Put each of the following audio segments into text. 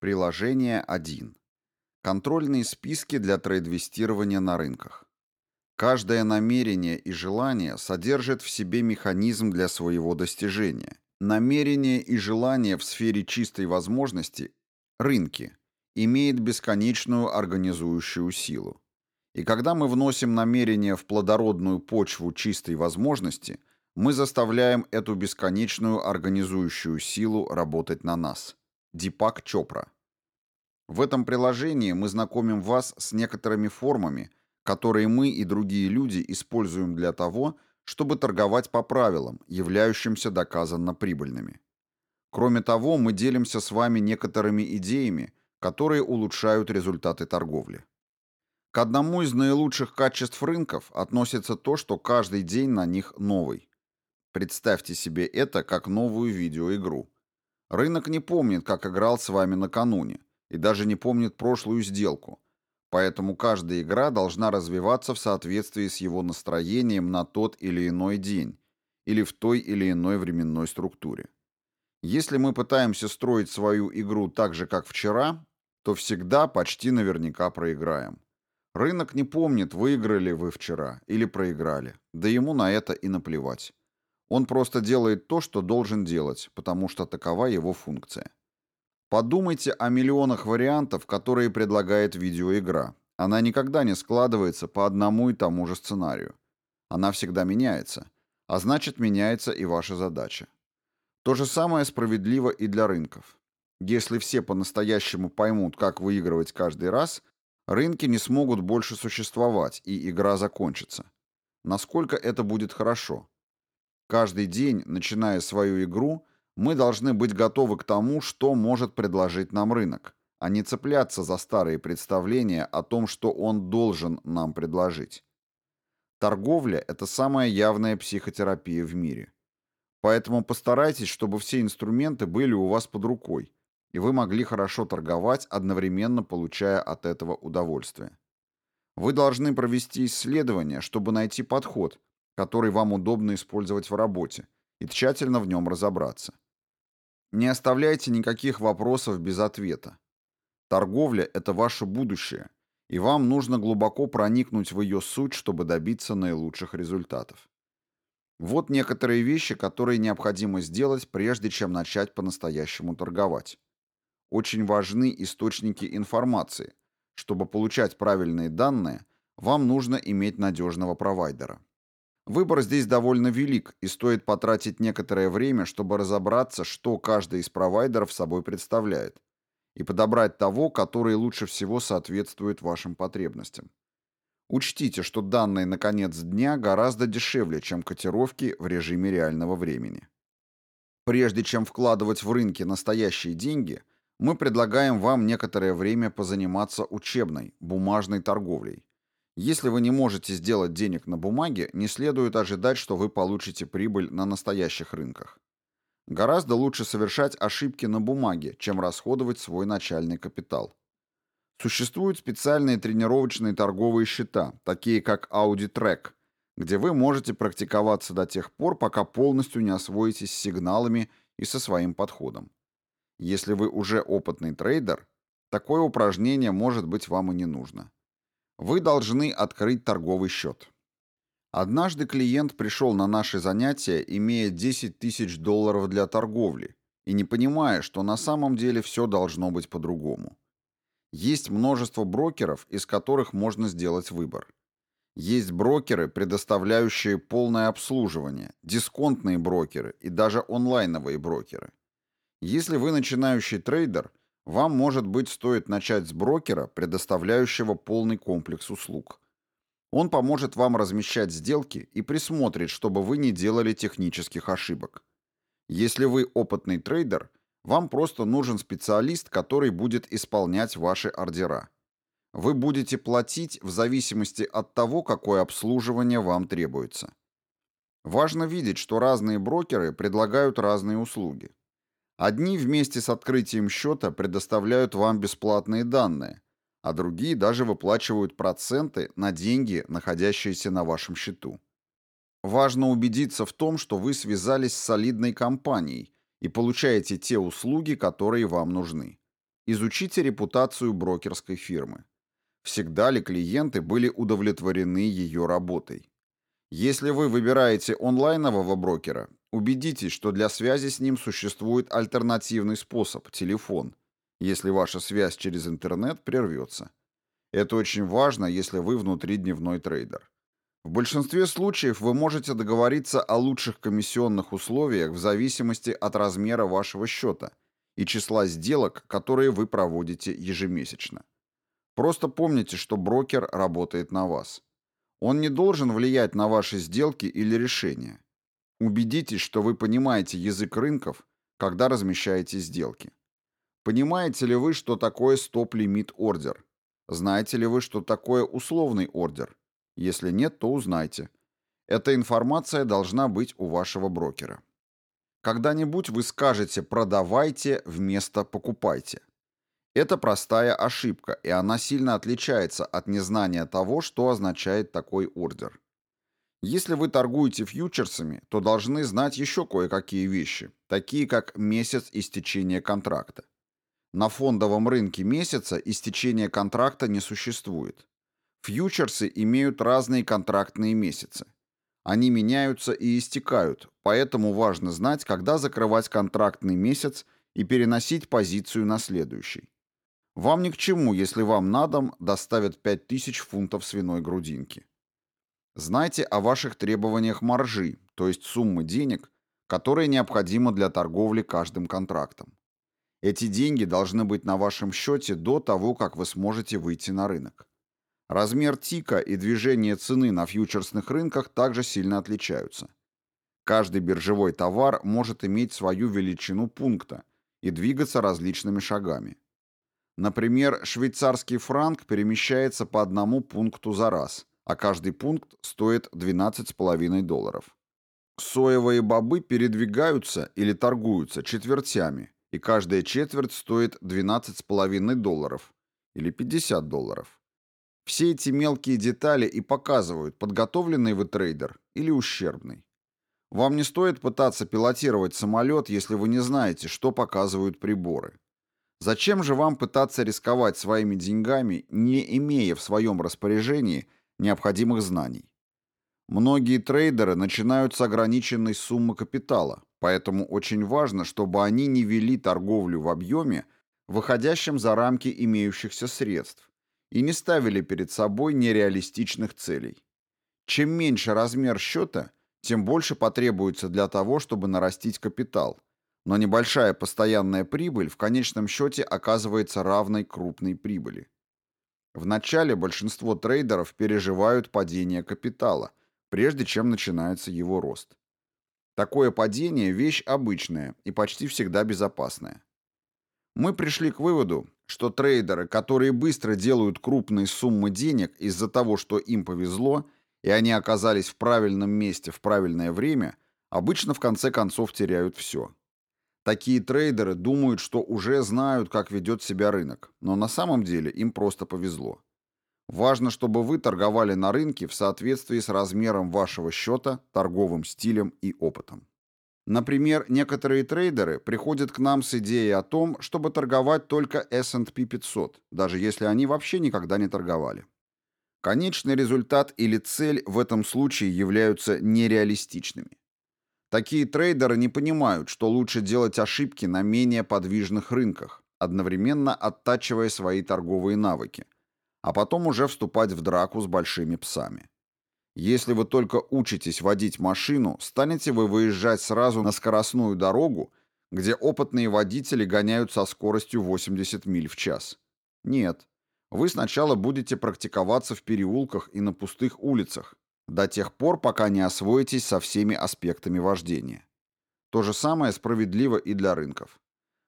Приложение 1. Контрольные списки для трейдвестирования на рынках. Каждое намерение и желание содержит в себе механизм для своего достижения. Намерение и желание в сфере чистой возможности – рынки – имеет бесконечную организующую силу. И когда мы вносим намерение в плодородную почву чистой возможности, мы заставляем эту бесконечную организующую силу работать на нас. Дипак Чопра. В этом приложении мы знакомим вас с некоторыми формами, которые мы и другие люди используем для того, чтобы торговать по правилам, являющимся доказанно прибыльными. Кроме того, мы делимся с вами некоторыми идеями, которые улучшают результаты торговли. К одному из наилучших качеств рынков относится то, что каждый день на них новый. Представьте себе это как новую видеоигру. Рынок не помнит, как играл с вами накануне, и даже не помнит прошлую сделку, поэтому каждая игра должна развиваться в соответствии с его настроением на тот или иной день или в той или иной временной структуре. Если мы пытаемся строить свою игру так же, как вчера, то всегда почти наверняка проиграем. Рынок не помнит, выиграли вы вчера или проиграли. Да ему на это и наплевать. Он просто делает то, что должен делать, потому что такова его функция. Подумайте о миллионах вариантов, которые предлагает видеоигра. Она никогда не складывается по одному и тому же сценарию. Она всегда меняется. А значит, меняется и ваша задача. То же самое справедливо и для рынков. Если все по-настоящему поймут, как выигрывать каждый раз – Рынки не смогут больше существовать, и игра закончится. Насколько это будет хорошо? Каждый день, начиная свою игру, мы должны быть готовы к тому, что может предложить нам рынок, а не цепляться за старые представления о том, что он должен нам предложить. Торговля – это самая явная психотерапия в мире. Поэтому постарайтесь, чтобы все инструменты были у вас под рукой, и вы могли хорошо торговать, одновременно получая от этого удовольствие. Вы должны провести исследование, чтобы найти подход, который вам удобно использовать в работе, и тщательно в нем разобраться. Не оставляйте никаких вопросов без ответа. Торговля – это ваше будущее, и вам нужно глубоко проникнуть в ее суть, чтобы добиться наилучших результатов. Вот некоторые вещи, которые необходимо сделать, прежде чем начать по-настоящему торговать. Очень важны источники информации. Чтобы получать правильные данные, вам нужно иметь надежного провайдера. Выбор здесь довольно велик, и стоит потратить некоторое время, чтобы разобраться, что каждый из провайдеров собой представляет, и подобрать того, который лучше всего соответствует вашим потребностям. Учтите, что данные на конец дня гораздо дешевле, чем котировки в режиме реального времени. Прежде чем вкладывать в рынки настоящие деньги, мы предлагаем вам некоторое время позаниматься учебной, бумажной торговлей. Если вы не можете сделать денег на бумаге, не следует ожидать, что вы получите прибыль на настоящих рынках. Гораздо лучше совершать ошибки на бумаге, чем расходовать свой начальный капитал. Существуют специальные тренировочные торговые счета, такие как Audi Track, где вы можете практиковаться до тех пор, пока полностью не освоитесь с сигналами и со своим подходом. Если вы уже опытный трейдер, такое упражнение может быть вам и не нужно. Вы должны открыть торговый счет. Однажды клиент пришел на наши занятия, имея 10 тысяч долларов для торговли, и не понимая, что на самом деле все должно быть по-другому. Есть множество брокеров, из которых можно сделать выбор. Есть брокеры, предоставляющие полное обслуживание, дисконтные брокеры и даже онлайновые брокеры. Если вы начинающий трейдер, вам, может быть, стоит начать с брокера, предоставляющего полный комплекс услуг. Он поможет вам размещать сделки и присмотрит, чтобы вы не делали технических ошибок. Если вы опытный трейдер, вам просто нужен специалист, который будет исполнять ваши ордера. Вы будете платить в зависимости от того, какое обслуживание вам требуется. Важно видеть, что разные брокеры предлагают разные услуги. Одни вместе с открытием счета предоставляют вам бесплатные данные, а другие даже выплачивают проценты на деньги, находящиеся на вашем счету. Важно убедиться в том, что вы связались с солидной компанией и получаете те услуги, которые вам нужны. Изучите репутацию брокерской фирмы. Всегда ли клиенты были удовлетворены ее работой? Если вы выбираете онлайнового брокера, убедитесь, что для связи с ним существует альтернативный способ – телефон, если ваша связь через интернет прервется. Это очень важно, если вы внутридневной трейдер. В большинстве случаев вы можете договориться о лучших комиссионных условиях в зависимости от размера вашего счета и числа сделок, которые вы проводите ежемесячно. Просто помните, что брокер работает на вас. Он не должен влиять на ваши сделки или решения. Убедитесь, что вы понимаете язык рынков, когда размещаете сделки. Понимаете ли вы, что такое стоп-лимит ордер? Знаете ли вы, что такое условный ордер? Если нет, то узнайте. Эта информация должна быть у вашего брокера. Когда-нибудь вы скажете «продавайте» вместо «покупайте». Это простая ошибка, и она сильно отличается от незнания того, что означает такой ордер. Если вы торгуете фьючерсами, то должны знать еще кое-какие вещи, такие как месяц истечения контракта. На фондовом рынке месяца истечения контракта не существует. Фьючерсы имеют разные контрактные месяцы. Они меняются и истекают, поэтому важно знать, когда закрывать контрактный месяц и переносить позицию на следующий. Вам ни к чему, если вам на дом доставят 5000 фунтов свиной грудинки. Знайте о ваших требованиях маржи, то есть суммы денег, которые необходимы для торговли каждым контрактом. Эти деньги должны быть на вашем счете до того, как вы сможете выйти на рынок. Размер тика и движение цены на фьючерсных рынках также сильно отличаются. Каждый биржевой товар может иметь свою величину пункта и двигаться различными шагами. Например, швейцарский франк перемещается по одному пункту за раз, а каждый пункт стоит 12,5 долларов. Соевые бобы передвигаются или торгуются четвертями, и каждая четверть стоит 12,5 долларов или 50 долларов. Все эти мелкие детали и показывают, подготовленный вы трейдер или ущербный. Вам не стоит пытаться пилотировать самолет, если вы не знаете, что показывают приборы. Зачем же вам пытаться рисковать своими деньгами, не имея в своем распоряжении необходимых знаний? Многие трейдеры начинают с ограниченной суммы капитала, поэтому очень важно, чтобы они не вели торговлю в объеме, выходящем за рамки имеющихся средств, и не ставили перед собой нереалистичных целей. Чем меньше размер счета, тем больше потребуется для того, чтобы нарастить капитал, но небольшая постоянная прибыль в конечном счете оказывается равной крупной прибыли. Вначале большинство трейдеров переживают падение капитала, прежде чем начинается его рост. Такое падение – вещь обычная и почти всегда безопасная. Мы пришли к выводу, что трейдеры, которые быстро делают крупные суммы денег из-за того, что им повезло, и они оказались в правильном месте в правильное время, обычно в конце концов теряют все. Такие трейдеры думают, что уже знают, как ведет себя рынок, но на самом деле им просто повезло. Важно, чтобы вы торговали на рынке в соответствии с размером вашего счета, торговым стилем и опытом. Например, некоторые трейдеры приходят к нам с идеей о том, чтобы торговать только S&P 500, даже если они вообще никогда не торговали. Конечный результат или цель в этом случае являются нереалистичными. Такие трейдеры не понимают, что лучше делать ошибки на менее подвижных рынках, одновременно оттачивая свои торговые навыки, а потом уже вступать в драку с большими псами. Если вы только учитесь водить машину, станете вы выезжать сразу на скоростную дорогу, где опытные водители гоняют со скоростью 80 миль в час? Нет. Вы сначала будете практиковаться в переулках и на пустых улицах, до тех пор, пока не освоитесь со всеми аспектами вождения. То же самое справедливо и для рынков.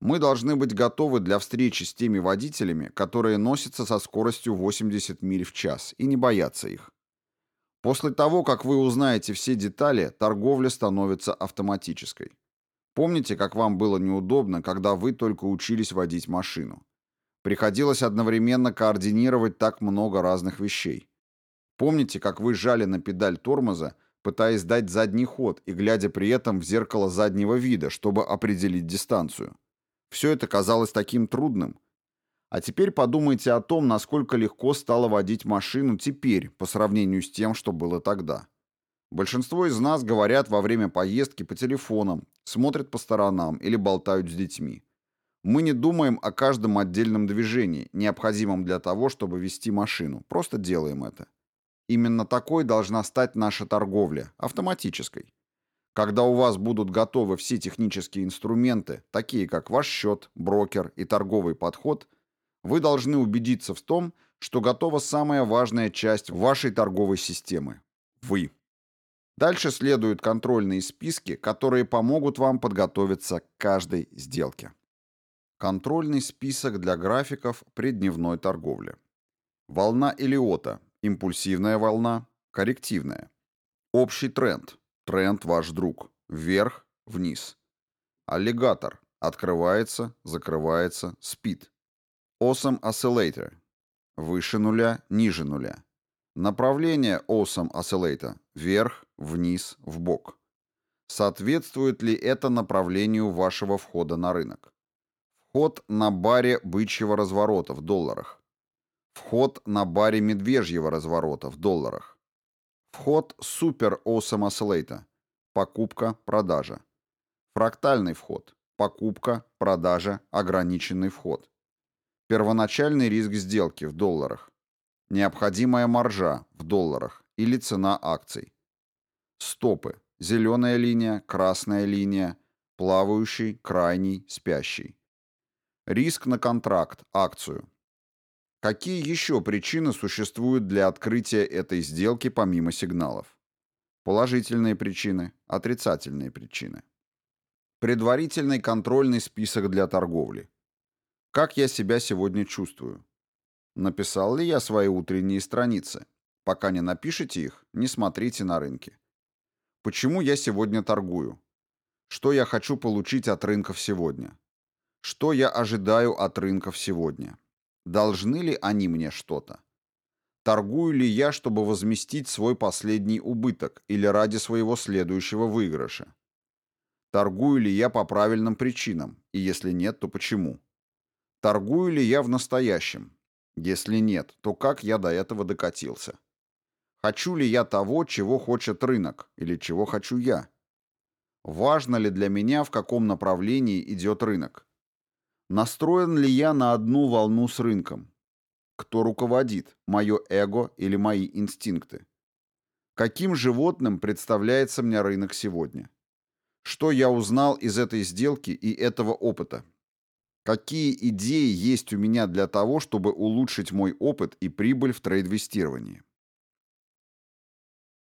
Мы должны быть готовы для встречи с теми водителями, которые носятся со скоростью 80 миль в час, и не бояться их. После того, как вы узнаете все детали, торговля становится автоматической. Помните, как вам было неудобно, когда вы только учились водить машину? Приходилось одновременно координировать так много разных вещей. Помните, как вы жали на педаль тормоза, пытаясь дать задний ход и глядя при этом в зеркало заднего вида, чтобы определить дистанцию? Все это казалось таким трудным. А теперь подумайте о том, насколько легко стало водить машину теперь по сравнению с тем, что было тогда. Большинство из нас говорят во время поездки по телефонам, смотрят по сторонам или болтают с детьми. Мы не думаем о каждом отдельном движении, необходимом для того, чтобы вести машину, просто делаем это. Именно такой должна стать наша торговля, автоматической. Когда у вас будут готовы все технические инструменты, такие как ваш счет, брокер и торговый подход, вы должны убедиться в том, что готова самая важная часть вашей торговой системы – вы. Дальше следуют контрольные списки, которые помогут вам подготовиться к каждой сделке. Контрольный список для графиков при дневной торговле. Волна Элиота – импульсивная волна, коррективная. Общий тренд – тренд ваш друг, вверх, вниз. Аллигатор – открывается, закрывается, спит. Awesome Oscillator. Выше нуля, ниже нуля. Направление Awesome Oscillator – вверх, вниз, вбок. Соответствует ли это направлению вашего входа на рынок? Вход на баре бычьего разворота в долларах. Вход на баре медвежьего разворота в долларах. Вход Super Awesome Oscillator. Покупка, продажа. Фрактальный вход. Покупка, продажа, ограниченный вход. Первоначальный риск сделки в долларах. Необходимая маржа в долларах или цена акций. Стопы. Зеленая линия, красная линия, плавающий, крайний, спящий. Риск на контракт, акцию. Какие еще причины существуют для открытия этой сделки помимо сигналов? Положительные причины, отрицательные причины. Предварительный контрольный список для торговли. Как я себя сегодня чувствую? Написал ли я свои утренние страницы? Пока не напишите их, не смотрите на рынки. Почему я сегодня торгую? Что я хочу получить от рынков сегодня? Что я ожидаю от рынков сегодня? Должны ли они мне что-то? Торгую ли я, чтобы возместить свой последний убыток или ради своего следующего выигрыша? Торгую ли я по правильным причинам, и если нет, то почему? Торгую ли я в настоящем? Если нет, то как я до этого докатился? Хочу ли я того, чего хочет рынок, или чего хочу я? Важно ли для меня, в каком направлении идет рынок? Настроен ли я на одну волну с рынком? Кто руководит, мое эго или мои инстинкты? Каким животным представляется мне рынок сегодня? Что я узнал из этой сделки и этого опыта? Какие идеи есть у меня для того, чтобы улучшить мой опыт и прибыль в трейдвестировании?